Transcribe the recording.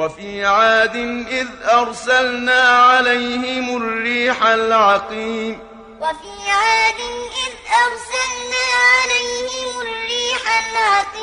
وفي عاد إذ أرسلنا عليهم الريح العقيم. وفي عاد إذ أرسلنا عليهم الريح العقيم.